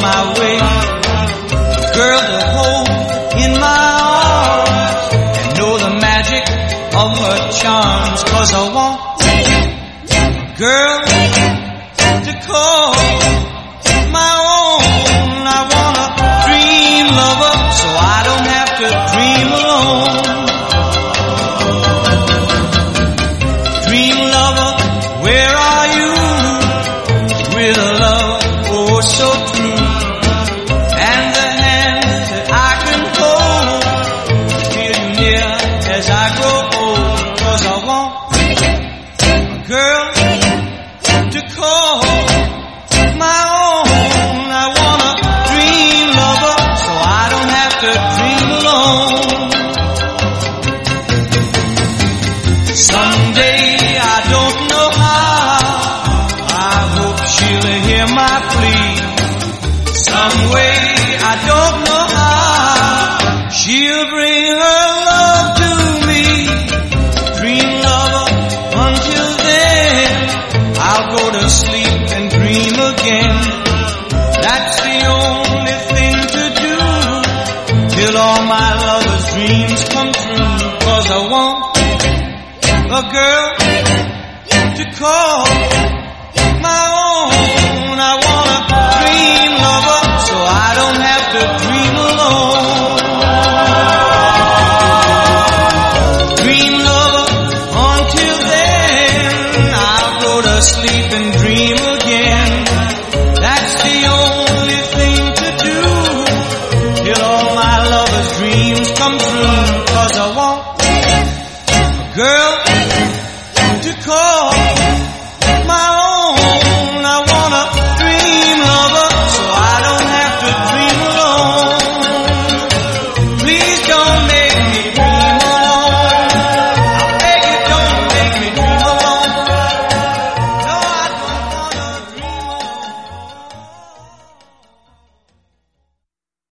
my way. Girl to hold in my arms and know the magic of her charms. Cause I want girl to call my own. I want a dream lover so I don't have to dream alone. Dream lover, where are you? With a oh so as I grow old. Oh, cause I want a girl to call my own. I want a dream lover so I don't have to dream alone. Someday I don't know how. I hope she'll hear my plea. Some I'll go to sleep and dream again. That's the only thing to do. Till all my lover's dreams come true. Cause I want a girl to call Girl,